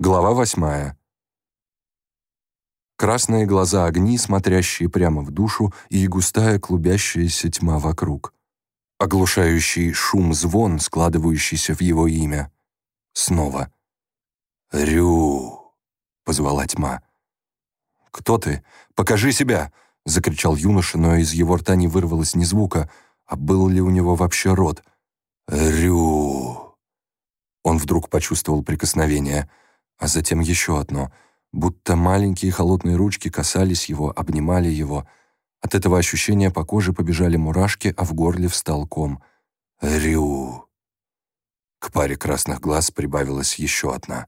Глава восьмая. Красные глаза огни, смотрящие прямо в душу, и густая клубящаяся тьма вокруг. Оглушающий шум-звон, складывающийся в его имя. Снова. «Рю!» — позвала тьма. «Кто ты? Покажи себя!» — закричал юноша, но из его рта не вырвалось ни звука. А был ли у него вообще рот? «Рю!» Он вдруг почувствовал прикосновение — а затем еще одно, будто маленькие холодные ручки касались его, обнимали его. От этого ощущения по коже побежали мурашки, а в горле встал ком. «Рю!» К паре красных глаз прибавилась еще одна.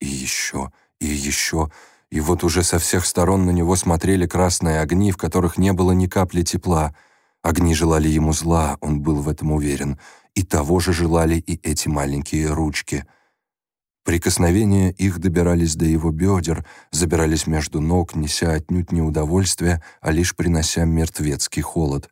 И еще, и еще, и вот уже со всех сторон на него смотрели красные огни, в которых не было ни капли тепла. Огни желали ему зла, он был в этом уверен, и того же желали и эти маленькие ручки — Прикосновения их добирались до его бедер, забирались между ног, неся отнюдь не удовольствие, а лишь принося мертвецкий холод.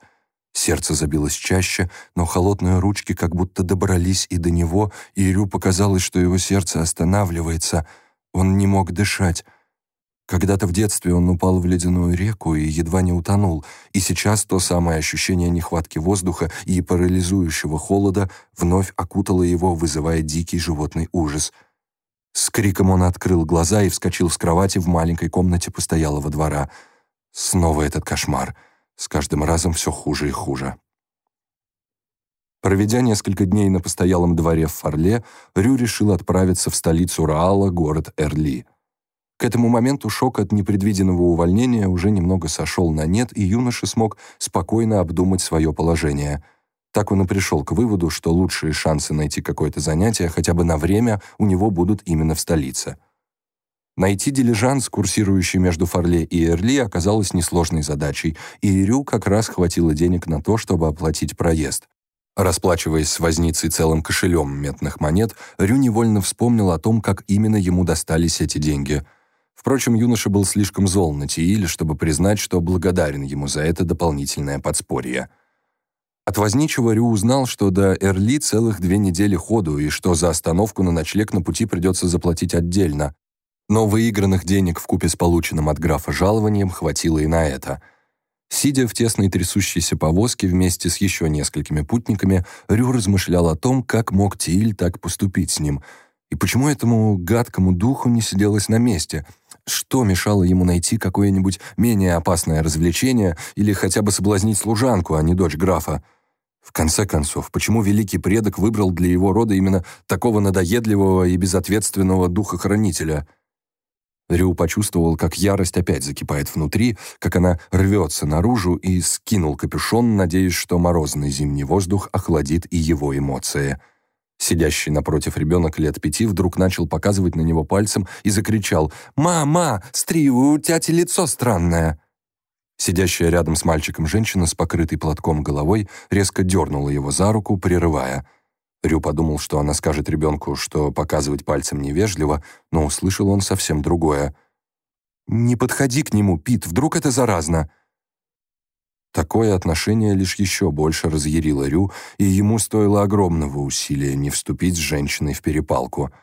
Сердце забилось чаще, но холодные ручки как будто добрались и до него, и Ирю показалось, что его сердце останавливается. Он не мог дышать. Когда-то в детстве он упал в ледяную реку и едва не утонул, и сейчас то самое ощущение нехватки воздуха и парализующего холода вновь окутало его, вызывая дикий животный ужас — с криком он открыл глаза и вскочил с кровати в маленькой комнате постоялого двора. Снова этот кошмар. С каждым разом все хуже и хуже. Проведя несколько дней на постоялом дворе в Фарле, Рю решил отправиться в столицу Раала, город Эрли. К этому моменту шок от непредвиденного увольнения уже немного сошел на нет, и юноша смог спокойно обдумать свое положение – так он и пришел к выводу, что лучшие шансы найти какое-то занятие хотя бы на время у него будут именно в столице. Найти дилижанс, курсирующий между Фарле и Эрли, оказалось несложной задачей, и Ирю как раз хватило денег на то, чтобы оплатить проезд. Расплачиваясь с возницей целым кошелем метных монет, Рю невольно вспомнил о том, как именно ему достались эти деньги. Впрочем, юноша был слишком зол на Тииле, чтобы признать, что благодарен ему за это дополнительное подспорье. От возничего Рю узнал, что до Эрли целых две недели ходу и что за остановку на ночлег на пути придется заплатить отдельно. Но выигранных денег в купе с полученным от графа жалованием хватило и на это. Сидя в тесной трясущейся повозке вместе с еще несколькими путниками, Рю размышлял о том, как мог Тиль так поступить с ним, и почему этому гадкому духу не сиделось на месте — что мешало ему найти какое-нибудь менее опасное развлечение или хотя бы соблазнить служанку, а не дочь графа? В конце концов, почему великий предок выбрал для его рода именно такого надоедливого и безответственного духохранителя? Рю почувствовал, как ярость опять закипает внутри, как она рвется наружу, и скинул капюшон, надеясь, что морозный зимний воздух охладит и его эмоции. Сидящий напротив ребенок лет пяти вдруг начал показывать на него пальцем и закричал «Мама, стри, у тети лицо странное!» Сидящая рядом с мальчиком женщина с покрытой платком головой резко дернула его за руку, прерывая. Рю подумал, что она скажет ребенку, что показывать пальцем невежливо, но услышал он совсем другое. «Не подходи к нему, Пит, вдруг это заразно!» Такое отношение лишь еще больше разъярило Рю, и ему стоило огромного усилия не вступить с женщиной в перепалку —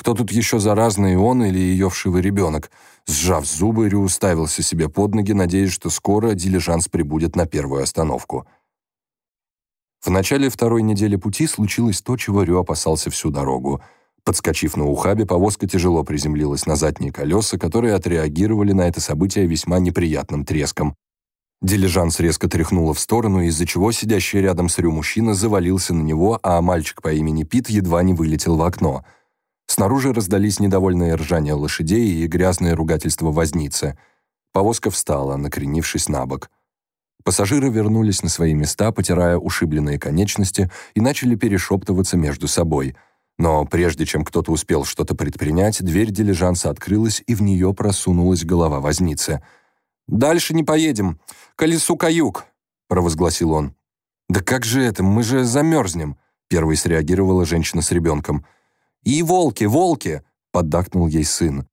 кто тут еще заразный, он или ее вшивый ребенок? Сжав зубы, Рю уставился себе под ноги, надеясь, что скоро дилижанс прибудет на первую остановку. В начале второй недели пути случилось то, чего Рю опасался всю дорогу. Подскочив на ухабе, повозка тяжело приземлилась на задние колеса, которые отреагировали на это событие весьма неприятным треском. Дилижанс резко тряхнуло в сторону, из-за чего сидящий рядом с Рю мужчина завалился на него, а мальчик по имени Пит едва не вылетел в окно — Снаружи раздались недовольные ржания лошадей и грязные ругательства возницы. Повозка встала, накренившись на бок. Пассажиры вернулись на свои места, потирая ушибленные конечности, и начали перешептываться между собой. Но прежде чем кто-то успел что-то предпринять, дверь дилижанса открылась, и в нее просунулась голова возницы. «Дальше не поедем. Колесу каюк», — провозгласил он. «Да как же это? Мы же замерзнем», — первой среагировала женщина с ребенком. «И волки, волки!» — поддакнул ей сын.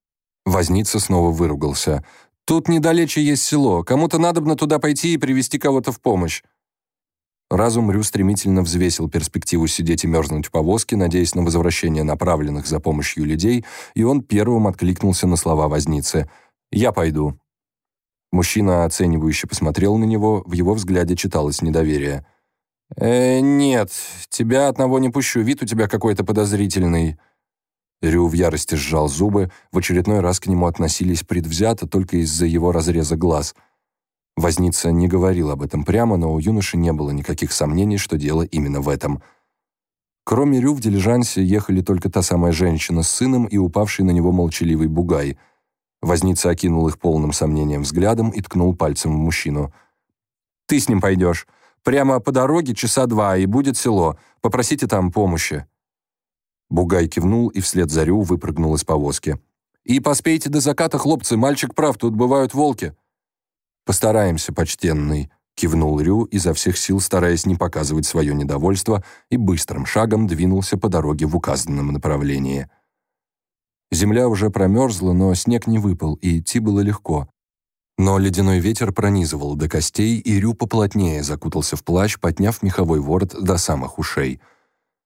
Возница снова выругался. «Тут недалече есть село. Кому-то надобно туда пойти и привести кого-то в помощь». Разум Рю стремительно взвесил перспективу сидеть и мерзнуть в повозке, надеясь на возвращение направленных за помощью людей, и он первым откликнулся на слова возницы. «Я пойду». Мужчина оценивающе посмотрел на него, в его взгляде читалось недоверие. «Э, нет, тебя одного не пущу, вид у тебя какой-то подозрительный». Рю в ярости сжал зубы, в очередной раз к нему относились предвзято только из-за его разреза глаз – Возница не говорил об этом прямо, но у юноши не было никаких сомнений, что дело именно в этом. Кроме Рю в дилижансе ехали только та самая женщина с сыном и упавший на него молчаливый бугай. Возница окинул их полным сомнением взглядом и ткнул пальцем в мужчину. «Ты с ним пойдешь. Прямо по дороге часа два, и будет село. Попросите там помощи». Бугай кивнул и вслед за Рю выпрыгнул из повозки. «И поспейте до заката, хлопцы, мальчик прав, тут бывают волки». «Постараемся, почтенный», — кивнул Рю, изо всех сил стараясь не показывать свое недовольство, и быстрым шагом двинулся по дороге в указанном направлении. Земля уже промерзла, но снег не выпал, и идти было легко. Но ледяной ветер пронизывал до костей, и Рю поплотнее закутался в плащ, подняв меховой ворот до самых ушей.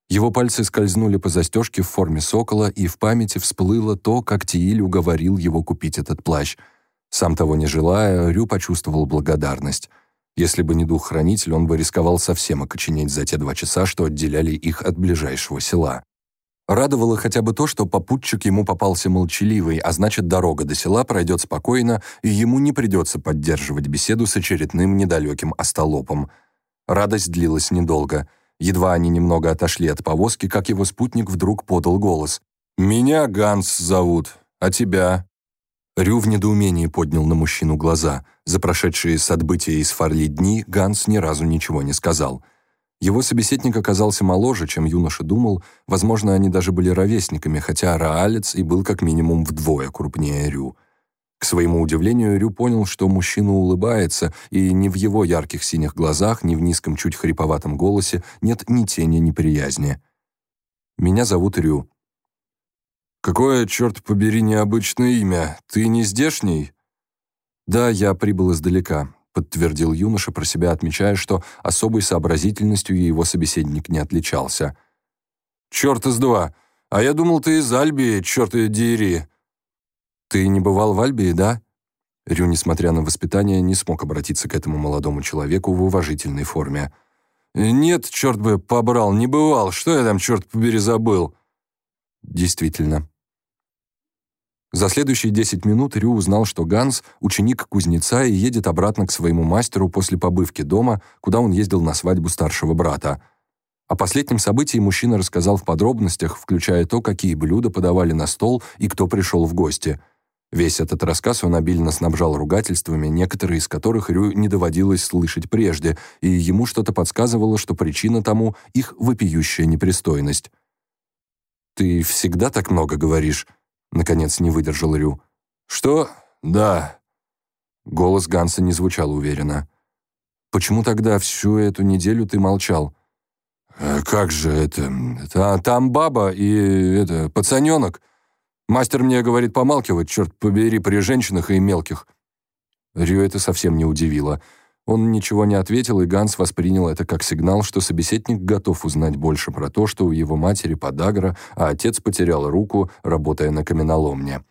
Его пальцы скользнули по застежке в форме сокола, и в памяти всплыло то, как Тииль уговорил его купить этот плащ — сам того не желая, Рю почувствовал благодарность. Если бы не дух-хранитель, он бы рисковал совсем окоченеть за те два часа, что отделяли их от ближайшего села. Радовало хотя бы то, что попутчик ему попался молчаливый, а значит, дорога до села пройдет спокойно, и ему не придется поддерживать беседу с очередным недалеким остолопом. Радость длилась недолго. Едва они немного отошли от повозки, как его спутник вдруг подал голос. «Меня Ганс зовут, а тебя?» Рю в недоумении поднял на мужчину глаза. За прошедшие с отбытия из Фарли дни Ганс ни разу ничего не сказал. Его собеседник оказался моложе, чем юноша думал, возможно, они даже были ровесниками, хотя Раалец и был как минимум вдвое крупнее Рю. К своему удивлению, Рю понял, что мужчина улыбается, и ни в его ярких синих глазах, ни в низком, чуть хриповатом голосе нет ни тени неприязни. «Меня зовут Рю», «Какое, черт побери, необычное имя? Ты не здешний?» «Да, я прибыл издалека», — подтвердил юноша про себя, отмечая, что особой сообразительностью его собеседник не отличался. «Черт из два! А я думал, ты из Альбии, черт и Диери!» «Ты не бывал в Альбии, да?» Рю, несмотря на воспитание, не смог обратиться к этому молодому человеку в уважительной форме. «Нет, черт бы побрал, не бывал. Что я там, черт побери, забыл?» «Действительно», за следующие 10 минут Рю узнал, что Ганс – ученик кузнеца и едет обратно к своему мастеру после побывки дома, куда он ездил на свадьбу старшего брата. О последнем событии мужчина рассказал в подробностях, включая то, какие блюда подавали на стол и кто пришел в гости. Весь этот рассказ он обильно снабжал ругательствами, некоторые из которых Рю не доводилось слышать прежде, и ему что-то подсказывало, что причина тому – их вопиющая непристойность. «Ты всегда так много говоришь?» Наконец не выдержал Рю. «Что? Да». Голос Ганса не звучал уверенно. «Почему тогда всю эту неделю ты молчал?» «Э, «Как же это? это? Там баба и это пацаненок. Мастер мне говорит помалкивать, черт побери, при женщинах и мелких». Рю это совсем не удивило. Он ничего не ответил, и Ганс воспринял это как сигнал, что собеседник готов узнать больше про то, что у его матери подагра, а отец потерял руку, работая на каменоломне.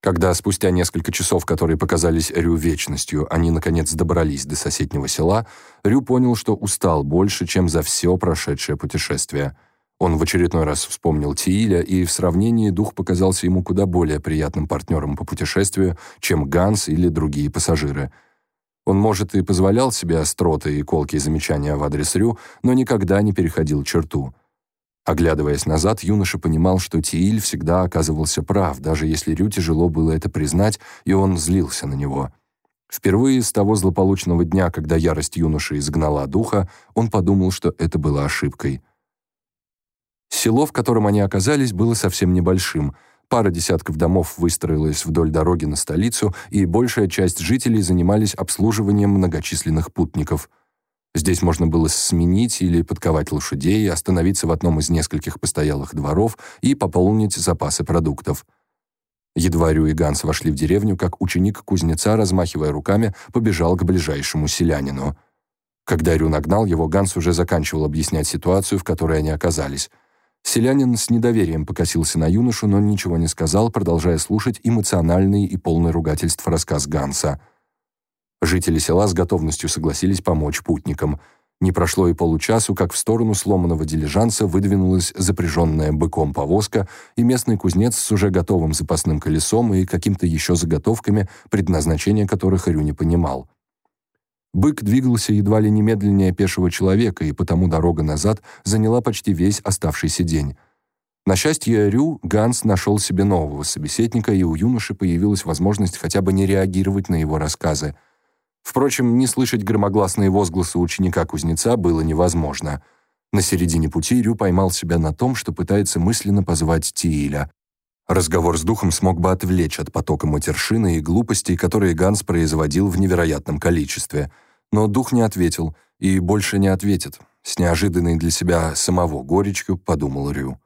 Когда спустя несколько часов, которые показались Рю вечностью, они, наконец, добрались до соседнего села, Рю понял, что устал больше, чем за все прошедшее путешествие. Он в очередной раз вспомнил Тииля, и в сравнении дух показался ему куда более приятным партнером по путешествию, чем Ганс или другие пассажиры — он, может, и позволял себе остроты и колкие замечания в адрес Рю, но никогда не переходил черту. Оглядываясь назад, юноша понимал, что Тииль всегда оказывался прав, даже если Рю тяжело было это признать, и он злился на него. Впервые с того злополучного дня, когда ярость юноши изгнала духа, он подумал, что это было ошибкой. Село, в котором они оказались, было совсем небольшим — Пара десятков домов выстроилась вдоль дороги на столицу, и большая часть жителей занимались обслуживанием многочисленных путников. Здесь можно было сменить или подковать лошадей, остановиться в одном из нескольких постоялых дворов и пополнить запасы продуктов. Едва Рю и Ганс вошли в деревню, как ученик кузнеца, размахивая руками, побежал к ближайшему селянину. Когда Рю нагнал его, Ганс уже заканчивал объяснять ситуацию, в которой они оказались. Селянин с недоверием покосился на юношу, но ничего не сказал, продолжая слушать эмоциональный и полный ругательств рассказ Ганса. Жители села с готовностью согласились помочь путникам. Не прошло и получасу, как в сторону сломанного дилижанса выдвинулась запряженная быком повозка, и местный кузнец с уже готовым запасным колесом и каким-то еще заготовками, предназначение которых Рю не понимал. Бык двигался едва ли не медленнее пешего человека, и потому дорога назад заняла почти весь оставшийся день. На счастье Рю, Ганс нашел себе нового собеседника, и у юноши появилась возможность хотя бы не реагировать на его рассказы. Впрочем, не слышать громогласные возгласы ученика-кузнеца было невозможно. На середине пути Рю поймал себя на том, что пытается мысленно позвать Тииля. Разговор с духом смог бы отвлечь от потока матершины и глупостей, которые Ганс производил в невероятном количестве. Но дух не ответил и больше не ответит. С неожиданной для себя самого горечью подумал Рю.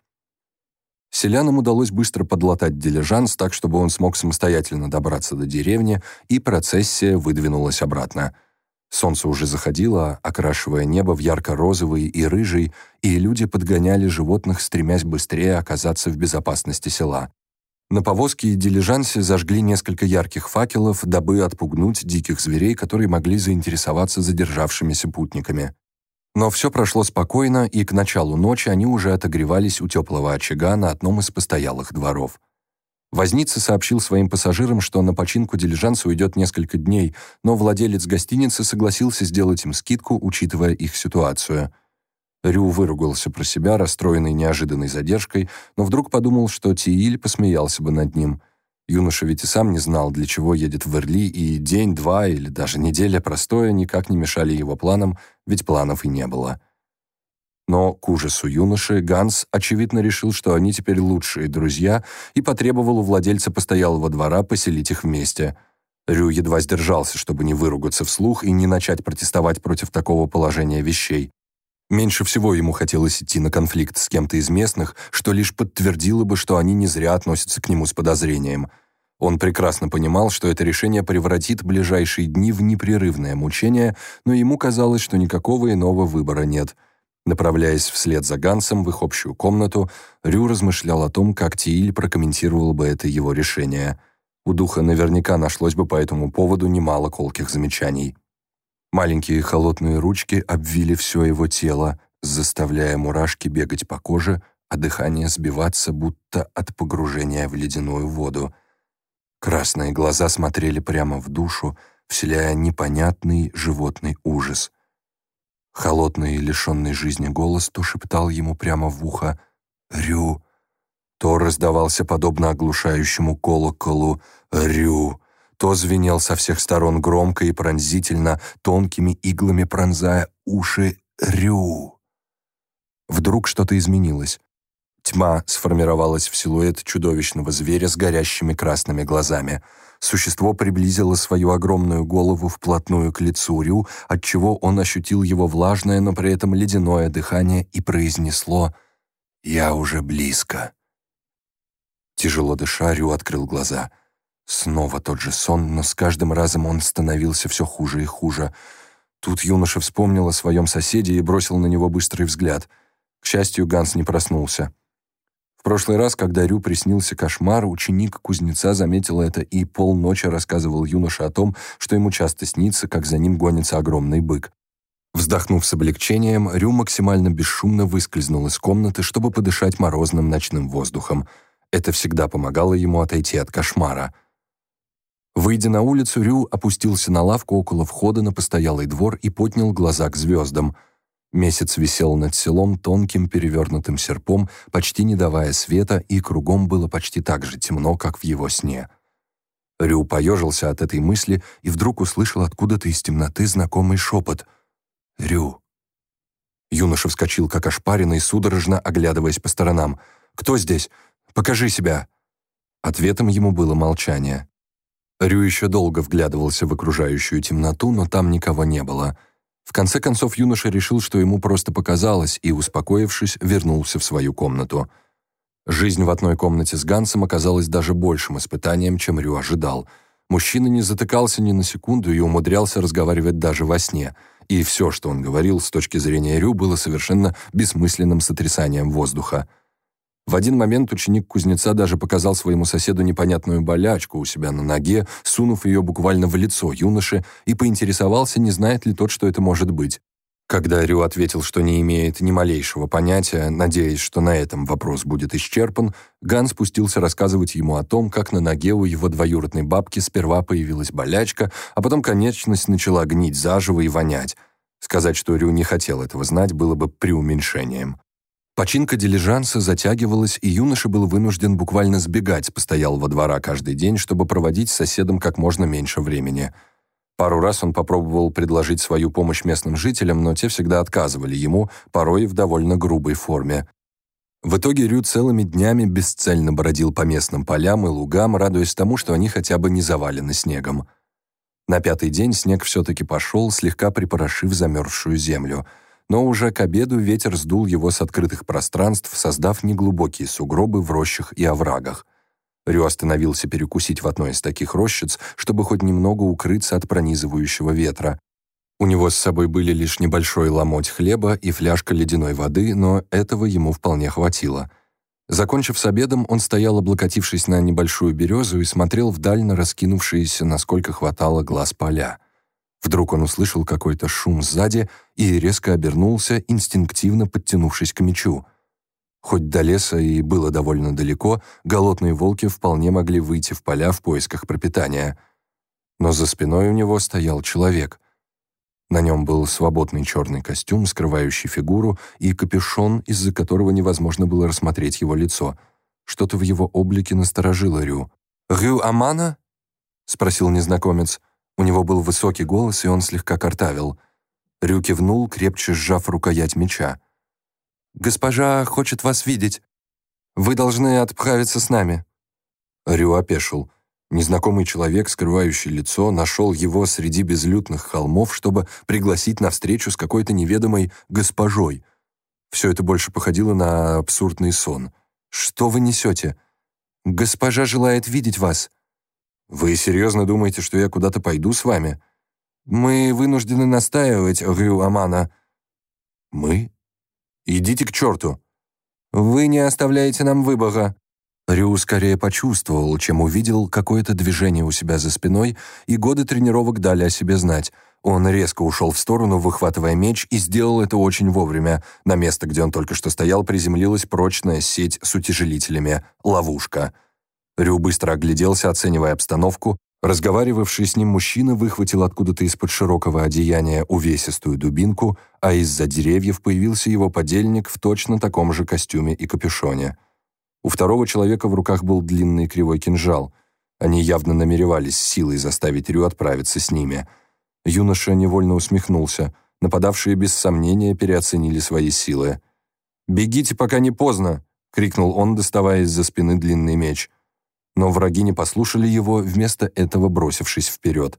Селянам удалось быстро подлатать дилижанс так, чтобы он смог самостоятельно добраться до деревни, и процессия выдвинулась обратно. Солнце уже заходило, окрашивая небо в ярко-розовый и рыжий, и люди подгоняли животных, стремясь быстрее оказаться в безопасности села. На повозке и дилижансе зажгли несколько ярких факелов, дабы отпугнуть диких зверей, которые могли заинтересоваться задержавшимися путниками. Но все прошло спокойно, и к началу ночи они уже отогревались у теплого очага на одном из постоялых дворов. Возница сообщил своим пассажирам, что на починку дилижанса уйдет несколько дней, но владелец гостиницы согласился сделать им скидку, учитывая их ситуацию – Рю выругался про себя, расстроенный неожиданной задержкой, но вдруг подумал, что Тииль посмеялся бы над ним. Юноша ведь и сам не знал, для чего едет в Эрли, и день, два или даже неделя простоя никак не мешали его планам, ведь планов и не было. Но к ужасу юноши Ганс очевидно решил, что они теперь лучшие друзья, и потребовал у владельца постоялого двора поселить их вместе. Рю едва сдержался, чтобы не выругаться вслух и не начать протестовать против такого положения вещей. Меньше всего ему хотелось идти на конфликт с кем-то из местных, что лишь подтвердило бы, что они не зря относятся к нему с подозрением. Он прекрасно понимал, что это решение превратит ближайшие дни в непрерывное мучение, но ему казалось, что никакого иного выбора нет. Направляясь вслед за Гансом в их общую комнату, Рю размышлял о том, как Тииль прокомментировал бы это его решение. У духа наверняка нашлось бы по этому поводу немало колких замечаний. Маленькие холодные ручки обвили все его тело, заставляя мурашки бегать по коже, а дыхание сбиваться, будто от погружения в ледяную воду. Красные глаза смотрели прямо в душу, вселяя непонятный животный ужас. Холодный лишенный жизни голос то шептал ему прямо в ухо «Рю», то раздавался подобно оглушающему колоколу «Рю», то звенел со всех сторон громко и пронзительно, тонкими иглами пронзая уши Рю. Вдруг что-то изменилось. Тьма сформировалась в силуэт чудовищного зверя с горящими красными глазами. Существо приблизило свою огромную голову вплотную к лицу Рю, отчего он ощутил его влажное, но при этом ледяное дыхание и произнесло «Я уже близко». Тяжело дыша, Рю открыл глаза — Снова тот же сон, но с каждым разом он становился все хуже и хуже. Тут юноша вспомнил о своем соседе и бросил на него быстрый взгляд. К счастью, Ганс не проснулся. Прошлый раз, когда Рю приснился кошмар, ученик кузнеца заметил это и полночи рассказывал юноше о том, что ему часто снится, как за ним гонится огромный бык. Вздохнув с облегчением, Рю максимально бесшумно выскользнул из комнаты, чтобы подышать морозным ночным воздухом. Это всегда помогало ему отойти от кошмара — Выйдя на улицу, Рю опустился на лавку около входа на постоялый двор и поднял глаза к звездам. Месяц висел над селом тонким перевернутым серпом, почти не давая света, и кругом было почти так же темно, как в его сне. Рю поежился от этой мысли и вдруг услышал откуда-то из темноты знакомый шепот. «Рю». Юноша вскочил, как ошпаренный, судорожно оглядываясь по сторонам. «Кто здесь? Покажи себя!» Ответом ему было молчание. Рю еще долго вглядывался в окружающую темноту, но там никого не было. В конце концов юноша решил, что ему просто показалось, и, успокоившись, вернулся в свою комнату. Жизнь в одной комнате с Гансом оказалась даже большим испытанием, чем Рю ожидал. Мужчина не затыкался ни на секунду и умудрялся разговаривать даже во сне. и все, что он говорил с точки зрения Рю, было совершенно бессмысленным сотрясанием воздуха. В один момент ученик кузнеца даже показал своему соседу непонятную болячку у себя на ноге, сунув ее буквально в лицо юноши, и поинтересовался, не знает ли тот, что это может быть. Когда Рю ответил, что не имеет ни малейшего понятия, надеясь, что на этом вопрос будет исчерпан, Ган спустился рассказывать ему о том, как на ноге у его двоюродной бабки сперва появилась болячка, а потом конечность начала гнить заживо и вонять. Сказать, что Рю не хотел этого знать, было бы преуменьшением. Починка дилижанса затягивалась, и юноша был вынужден буквально сбегать с постоялого двора каждый день, чтобы проводить с соседом как можно меньше времени. Пару раз он попробовал предложить свою помощь местным жителям, но те всегда отказывали ему, порой в довольно грубой форме. В итоге Рю целыми днями бесцельно бродил по местным полям и лугам, радуясь тому, что они хотя бы не завалены снегом. На пятый день снег все-таки пошел, слегка припорошив замерзшую землю — но уже к обеду ветер сдул его с открытых пространств, создав неглубокие сугробы в рощах и оврагах. Рю остановился перекусить в одной из таких рощиц, чтобы хоть немного укрыться от пронизывающего ветра. У него с собой были лишь небольшой ломоть хлеба и фляжка ледяной воды, но этого ему вполне хватило. Закончив с обедом, он стоял, облокотившись на небольшую березу, и смотрел вдаль на раскинувшиеся, насколько хватало глаз поля. Вдруг он услышал какой-то шум сзади и резко обернулся, инстинктивно подтянувшись к мечу. Хоть до леса и было довольно далеко, голодные волки вполне могли выйти в поля в поисках пропитания. Но за спиной у него стоял человек. На нем был свободный черный костюм, скрывающий фигуру, и капюшон, из-за которого невозможно было рассмотреть его лицо. Что-то в его облике насторожило Рю. «Рю Амана?» — спросил незнакомец. У него был высокий голос, и он слегка картавил. Рю кивнул, крепче сжав рукоять меча. «Госпожа хочет вас видеть. Вы должны отправиться с нами». Рю опешил. Незнакомый человек, скрывающий лицо, нашел его среди безлюдных холмов, чтобы пригласить на встречу с какой-то неведомой госпожой. Все это больше походило на абсурдный сон. «Что вы несете? Госпожа желает видеть вас». «Вы серьезно думаете, что я куда-то пойду с вами?» «Мы вынуждены настаивать, Рю Амана». «Мы? Идите к черту!» «Вы не оставляете нам выбора». Рю скорее почувствовал, чем увидел какое-то движение у себя за спиной, и годы тренировок дали о себе знать. Он резко ушел в сторону, выхватывая меч, и сделал это очень вовремя. На место, где он только что стоял, приземлилась прочная сеть с утяжелителями — ловушка — Рю быстро огляделся, оценивая обстановку. Разговаривавший с ним мужчина выхватил откуда-то из-под широкого одеяния увесистую дубинку, а из-за деревьев появился его подельник в точно таком же костюме и капюшоне. У второго человека в руках был длинный кривой кинжал. Они явно намеревались силой заставить Рю отправиться с ними. Юноша невольно усмехнулся. Нападавшие без сомнения переоценили свои силы. «Бегите, пока не поздно!» — крикнул он, доставая из-за спины длинный меч — но враги не послушали его, вместо этого бросившись вперед.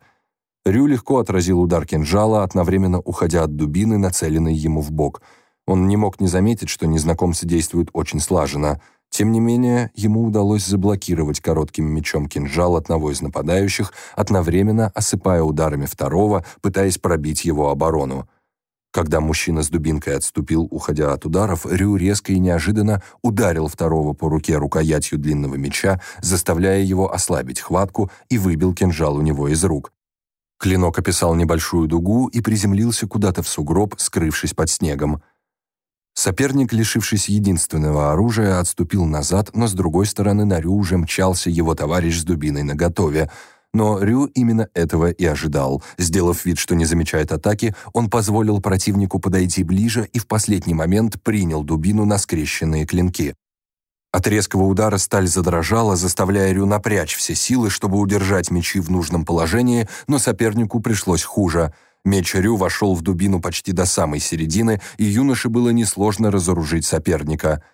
Рю легко отразил удар кинжала, одновременно уходя от дубины, нацеленной ему в бок. Он не мог не заметить, что незнакомцы действуют очень слаженно. Тем не менее, ему удалось заблокировать коротким мечом кинжал одного из нападающих, одновременно осыпая ударами второго, пытаясь пробить его оборону. Когда мужчина с дубинкой отступил, уходя от ударов, Рю резко и неожиданно ударил второго по руке рукоятью длинного меча, заставляя его ослабить хватку и выбил кинжал у него из рук. Клинок описал небольшую дугу и приземлился куда-то в сугроб, скрывшись под снегом. Соперник, лишившись единственного оружия, отступил назад, но с другой стороны на Рю уже мчался его товарищ с дубиной наготове — но Рю именно этого и ожидал. Сделав вид, что не замечает атаки, он позволил противнику подойти ближе и в последний момент принял дубину на скрещенные клинки. От резкого удара сталь задрожала, заставляя Рю напрячь все силы, чтобы удержать мечи в нужном положении, но сопернику пришлось хуже. Меч Рю вошел в дубину почти до самой середины, и юноше было несложно разоружить соперника —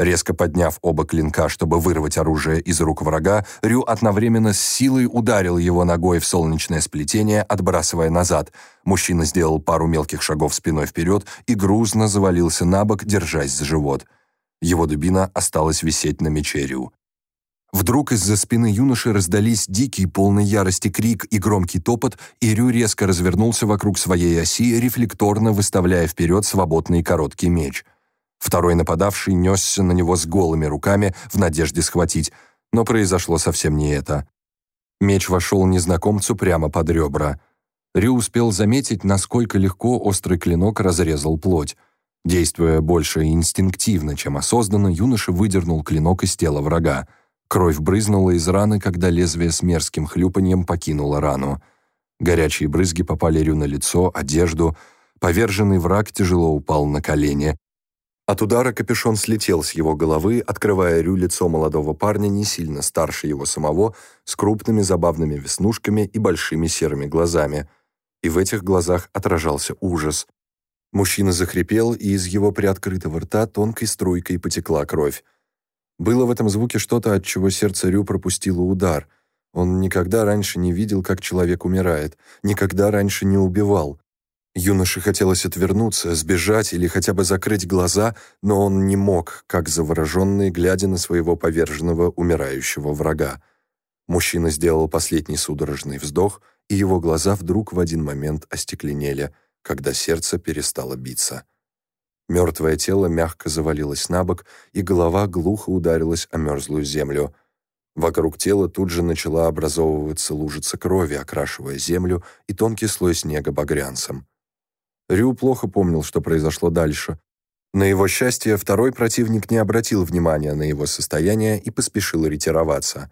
Резко подняв оба клинка, чтобы вырвать оружие из рук врага, Рю одновременно с силой ударил его ногой в солнечное сплетение, отбрасывая назад. Мужчина сделал пару мелких шагов спиной вперед и грузно завалился на бок, держась за живот. Его дубина осталась висеть на мече Рю. Вдруг из-за спины юноши раздались дикий, полный ярости крик и громкий топот, и Рю резко развернулся вокруг своей оси, рефлекторно выставляя вперед свободный короткий меч. Второй нападавший несся на него с голыми руками в надежде схватить, но произошло совсем не это. Меч вошел незнакомцу прямо под ребра. Рю успел заметить, насколько легко острый клинок разрезал плоть. Действуя больше инстинктивно, чем осознанно, юноша выдернул клинок из тела врага. Кровь брызнула из раны, когда лезвие с мерзким хлюпаньем покинуло рану. Горячие брызги попали Рю на лицо, одежду. Поверженный враг тяжело упал на колени. От удара капюшон слетел с его головы, открывая Рю лицо молодого парня не сильно старше его самого, с крупными забавными веснушками и большими серыми глазами. И в этих глазах отражался ужас. Мужчина захрипел, и из его приоткрытого рта тонкой струйкой потекла кровь. Было в этом звуке что-то, от чего сердце Рю пропустило удар. Он никогда раньше не видел, как человек умирает, никогда раньше не убивал. Юноше хотелось отвернуться, сбежать или хотя бы закрыть глаза, но он не мог, как завороженный, глядя на своего поверженного, умирающего врага. Мужчина сделал последний судорожный вздох, и его глаза вдруг в один момент остекленели, когда сердце перестало биться. Мертвое тело мягко завалилось на бок, и голова глухо ударилась о мерзлую землю. Вокруг тела тут же начала образовываться лужица крови, окрашивая землю и тонкий слой снега багрянцем. Рю плохо помнил, что произошло дальше. На его счастье, второй противник не обратил внимания на его состояние и поспешил ретироваться.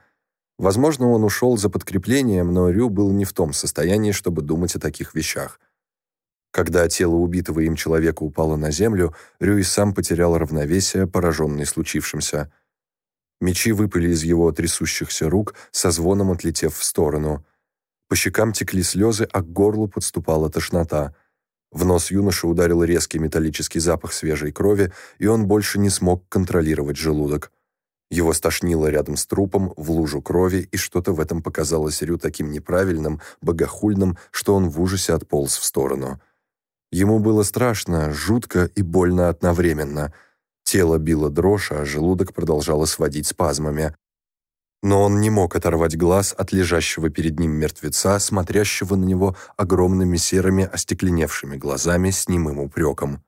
Возможно, он ушел за подкреплением, но Рю был не в том состоянии, чтобы думать о таких вещах. Когда тело убитого им человека упало на землю, Рюй сам потерял равновесие, пораженный случившимся. Мечи выпали из его трясущихся рук, со звоном отлетев в сторону. По щекам текли слезы, а к горлу подступала тошнота. В нос юноши ударил резкий металлический запах свежей крови, и он больше не смог контролировать желудок. Его стошнило рядом с трупом, в лужу крови, и что-то в этом показалось Рю таким неправильным, богохульным, что он в ужасе отполз в сторону. Ему было страшно, жутко и больно одновременно. Тело било дрожь, а желудок продолжало сводить спазмами. Но он не мог оторвать глаз от лежащего перед ним мертвеца, смотрящего на него огромными серыми остекленевшими глазами с немым упреком.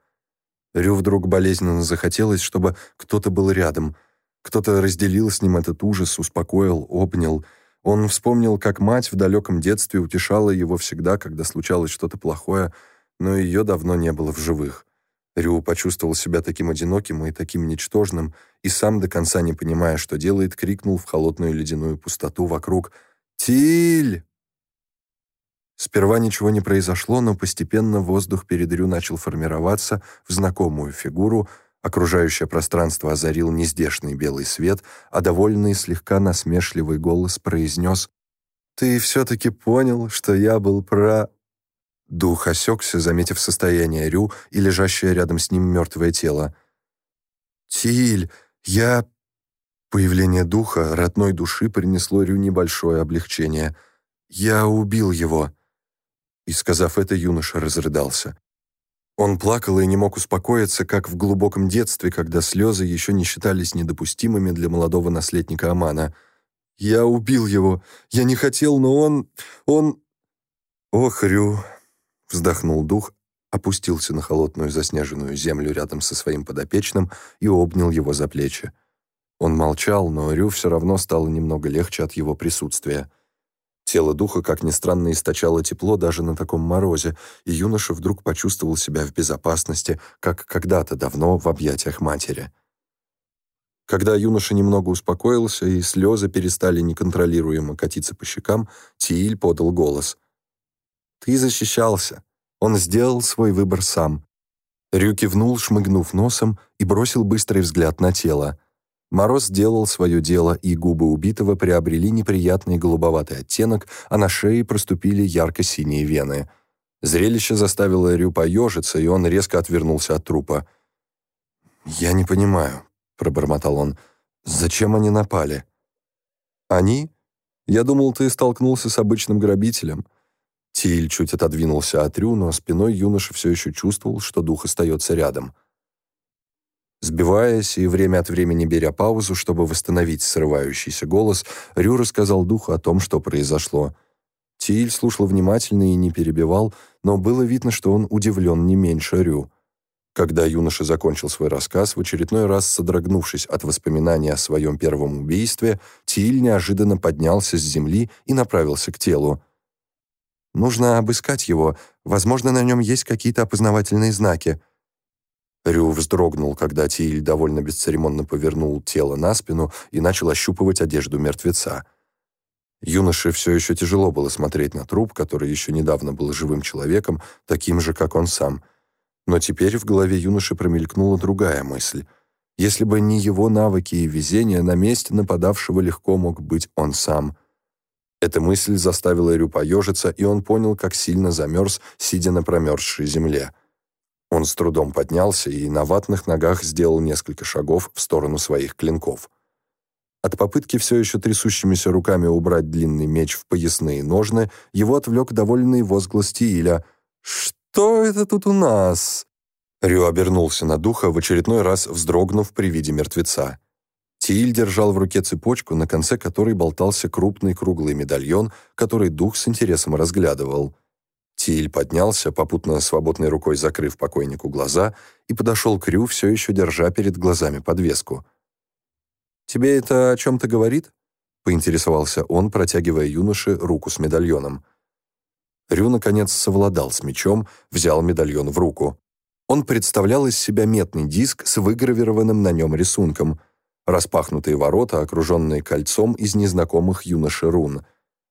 Рю вдруг болезненно захотелось, чтобы кто-то был рядом. Кто-то разделил с ним этот ужас, успокоил, обнял. Он вспомнил, как мать в далеком детстве утешала его всегда, когда случалось что-то плохое — но ее давно не было в живых. Рю почувствовал себя таким одиноким и таким ничтожным, и сам до конца не понимая, что делает, крикнул в холодную ледяную пустоту вокруг «Тиль!». Сперва ничего не произошло, но постепенно воздух перед Рю начал формироваться в знакомую фигуру, окружающее пространство озарил нездешный белый свет, а довольный слегка насмешливый голос произнес «Ты все-таки понял, что я был про...» Дух осекся, заметив состояние Рю и лежащее рядом с ним мертвое тело. «Тиль, я...» Появление духа, родной души, принесло Рю небольшое облегчение. «Я убил его». И, сказав это, юноша разрыдался. Он плакал и не мог успокоиться, как в глубоком детстве, когда слезы еще не считались недопустимыми для молодого наследника Амана. «Я убил его. Я не хотел, но он... он...» «Ох, Рю, Вздохнул дух, опустился на холодную заснеженную землю рядом со своим подопечным и обнял его за плечи. Он молчал, но Рю все равно стало немного легче от его присутствия. Тело духа, как ни странно, источало тепло даже на таком морозе, и юноша вдруг почувствовал себя в безопасности, как когда-то давно в объятиях матери. Когда юноша немного успокоился и слезы перестали неконтролируемо катиться по щекам, Тииль подал голос. Ты защищался. Он сделал свой выбор сам. Рю кивнул, шмыгнув носом, и бросил быстрый взгляд на тело. Мороз сделал свое дело, и губы убитого приобрели неприятный голубоватый оттенок, а на шее проступили ярко-синие вены. Зрелище заставило Рю поежиться, и он резко отвернулся от трупа. «Я не понимаю», — пробормотал он, — «зачем они напали?» «Они? Я думал, ты столкнулся с обычным грабителем». Тиль чуть отодвинулся от Рю, но спиной юноша все еще чувствовал, что дух остается рядом. Сбиваясь и время от времени беря паузу, чтобы восстановить срывающийся голос, Рю рассказал духу о том, что произошло. Тиль слушал внимательно и не перебивал, но было видно, что он удивлен не меньше Рю. Когда юноша закончил свой рассказ, в очередной раз содрогнувшись от воспоминаний о своем первом убийстве, Тиль неожиданно поднялся с земли и направился к телу. «Нужно обыскать его. Возможно, на нем есть какие-то опознавательные знаки», Рю вздрогнул, когда Тиль довольно бесцеремонно повернул тело на спину и начал ощупывать одежду мертвеца. Юноше все еще тяжело было смотреть на труп, который еще недавно был живым человеком, таким же, как он сам. Но теперь в голове юноши промелькнула другая мысль. Если бы не его навыки и везение, на месте нападавшего легко мог быть он сам. Эта мысль заставила Рю поежиться, и он понял, как сильно замерз, сидя на промерзшей земле. Он с трудом поднялся и на ватных ногах сделал несколько шагов в сторону своих клинков. От попытки все еще трясущимися руками убрать длинный меч в поясные ножны его отвлек довольный возглас Тииля. «Что это тут у нас?» Рю обернулся на духа, в очередной раз вздрогнув при виде мертвеца. Тииль держал в руке цепочку, на конце которой болтался крупный круглый медальон, который дух с интересом разглядывал. Тиль поднялся, попутно свободной рукой закрыв покойнику глаза, и подошел к Рю, все еще держа перед глазами подвеску. «Тебе это о чем-то говорит?» — поинтересовался он, протягивая юноше руку с медальоном. Рю, наконец, совладал с мечом, взял медальон в руку. Он представлял из себя метный диск с выгравированным на нем рисунком, распахнутые ворота, окруженные кольцом из незнакомых юноши рун,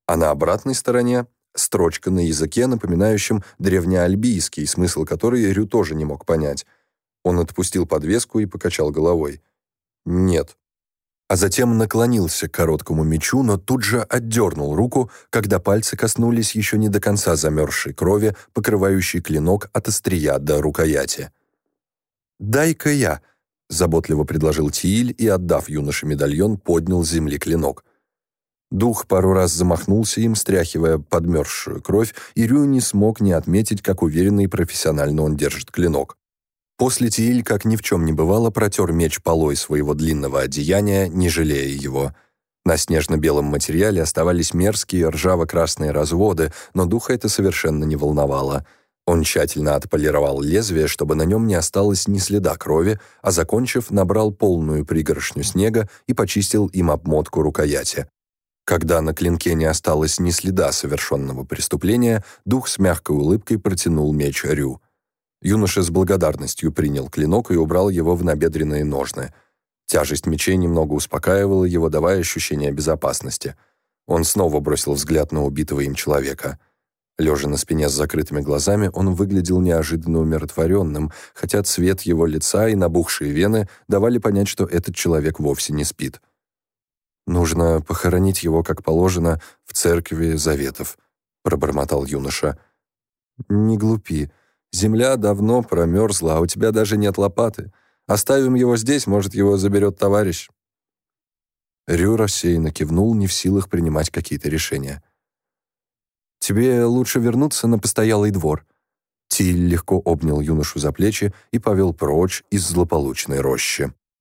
а на обратной стороне Строчка на языке, напоминающем древнеальбийский, смысл которой Рю тоже не мог понять. Он отпустил подвеску и покачал головой. «Нет». А затем наклонился к короткому мечу, но тут же отдернул руку, когда пальцы коснулись еще не до конца замерзшей крови, покрывающей клинок от острия до рукояти. «Дай-ка я», — заботливо предложил Тииль и, отдав юноше медальон, поднял с земли клинок. Дух пару раз замахнулся им, стряхивая подмерзшую кровь, и Рю не смог не отметить, как уверенно и профессионально он держит клинок. После Тииль, как ни в чем не бывало, протер меч полой своего длинного одеяния, не жалея его. На снежно-белом материале оставались мерзкие ржаво-красные разводы, но духа это совершенно не волновало. Он тщательно отполировал лезвие, чтобы на нем не осталось ни следа крови, а, закончив, набрал полную пригоршню снега и почистил им обмотку рукояти. Когда на клинке не осталось ни следа совершенного преступления, дух с мягкой улыбкой протянул меч Рю. Юноша с благодарностью принял клинок и убрал его в набедренные ножны. Тяжесть мечей немного успокаивала его, давая ощущение безопасности. Он снова бросил взгляд на убитого им человека. Лежа на спине с закрытыми глазами, он выглядел неожиданно умиротворенным, хотя цвет его лица и набухшие вены давали понять, что этот человек вовсе не спит. «Нужно похоронить его, как положено, в церкви заветов», — пробормотал юноша. «Не глупи. Земля давно промерзла, а у тебя даже нет лопаты. Оставим его здесь, может, его заберет товарищ». Рю рассеянно кивнул, не в силах принимать какие-то решения. «Тебе лучше вернуться на постоялый двор». Тиль легко обнял юношу за плечи и повел прочь из злополучной рощи.